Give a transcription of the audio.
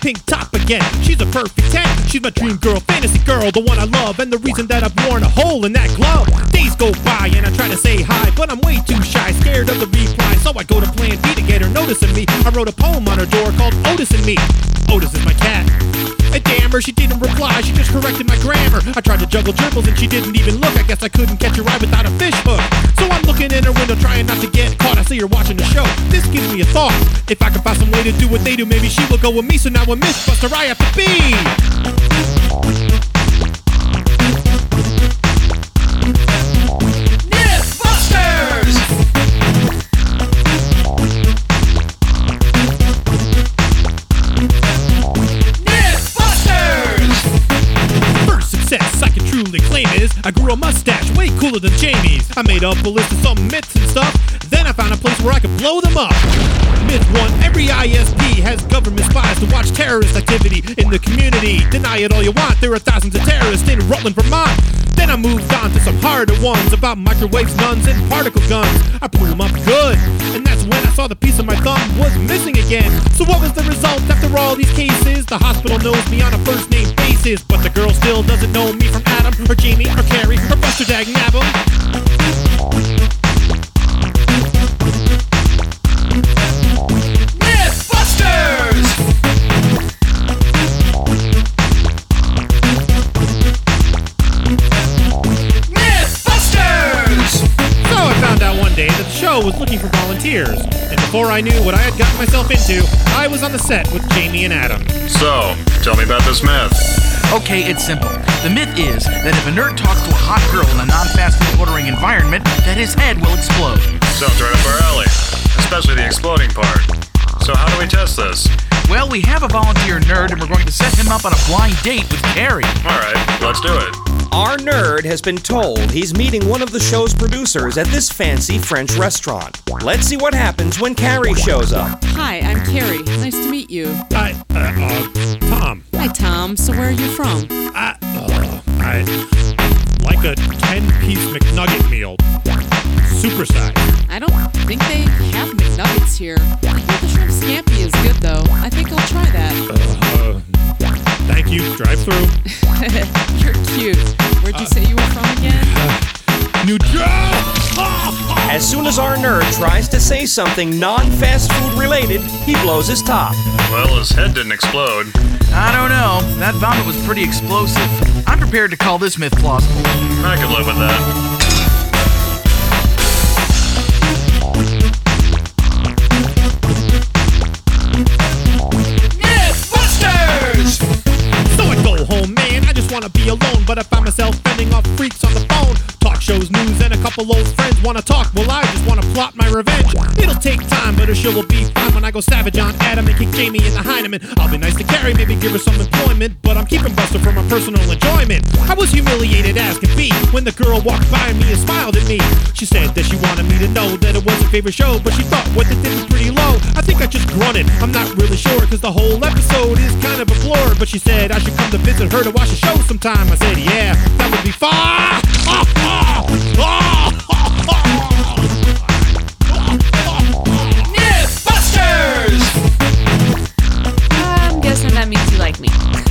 pink top again. She's a perfect 10. She's my dream girl, fantasy girl, the one I love, and the reason that I've worn a hole in that glove. Days go by and I try to say hi, but I'm way too shy, scared of the reply. So I go to Plan B to get her noticing me. I wrote a poem on her door called Otis and Me. Otis is my cat. And damn her, she didn't reply, she just corrected my grammar. I tried to juggle dribbles and she didn't even look. I guess I couldn't catch her eye without a fish hook. So I'm looking see her watching the show. This gives me a thought. If I can find some way to do what they do, maybe she will go with me. So now a Mythbuster I have to be. Mythbusters! Mythbusters! First success I can truly claim is I grew a mustache way cooler than Jamie's. I made up a list of some myths and stuff. Then I found a place where I could blow them up. Myth one: Every ISP has government spies to watch terrorist activity in the community. Deny it all you want. There are thousands of terrorists in Rutland, Vermont. Then I moved on to some harder ones about microwaves, nuns, and particle guns. I blew them up good, and that's when I saw the piece of my thumb was missing again. So what was the result after all these cases? The hospital knows me on a first name basis, but the girl still doesn't know me from Adam or Jamie or Kari or Buster Dag Nabbum. Looking for volunteers, and before I knew what I had gotten myself into, I was on the set with Jamie and Adam. So, tell me about this myth. Okay, it's simple. The myth is that if a nerd talks to a hot girl in a non-fast food ordering environment, that his head will explode. Sounds right up our alley, especially the exploding part. So, how do we test this? Well, we have a volunteer nerd, and we're going to set him up on a blind date with Kari. Alright, let's do it. Our nerd has been told he's meeting one of the show's producers at this fancy French restaurant. Let's see what happens when Kari shows up. Hi, I'm Kari. Nice to meet you. Hi, uh, uh, Tom, Hi, Tom. So where are you from? I, uh, I like a 10 piece McNugget meal. Supersize. I don't think they have McNuggets here. I hear the shrimp scampi is good, though. I think I'll try that. Uh, thank you. Drive through. You're cute. Where'd you say you were from again? New Jersey! As soon as our nerd tries to say something non fast food related, he blows his top. Well, his head didn't explode. I don't know. That vomit was pretty explosive. I'm prepared to call this myth plausible. I could live with that. Wanna be alone, but I find myself fending off freaks on the phone. Talk shows, couple old friends wanna talk. Well, I just wanna plot my revenge. It'll take time, but a show will be fine when I go savage on Adam and kick Jamie in the Hyneman. I'll be nice to Kari, maybe give her some employment, but I'm keeping Buster for my personal enjoyment. I was humiliated as can be when the girl walked by me and smiled at me. She said that she wanted me to know that it was her favorite show, but she thought what they did was pretty low. I think I just grunted. I'm not really sure, cause the whole episode is kind of a blur. But she said I should come to visit her to watch the show sometime. I said, yeah, that would be fun. week.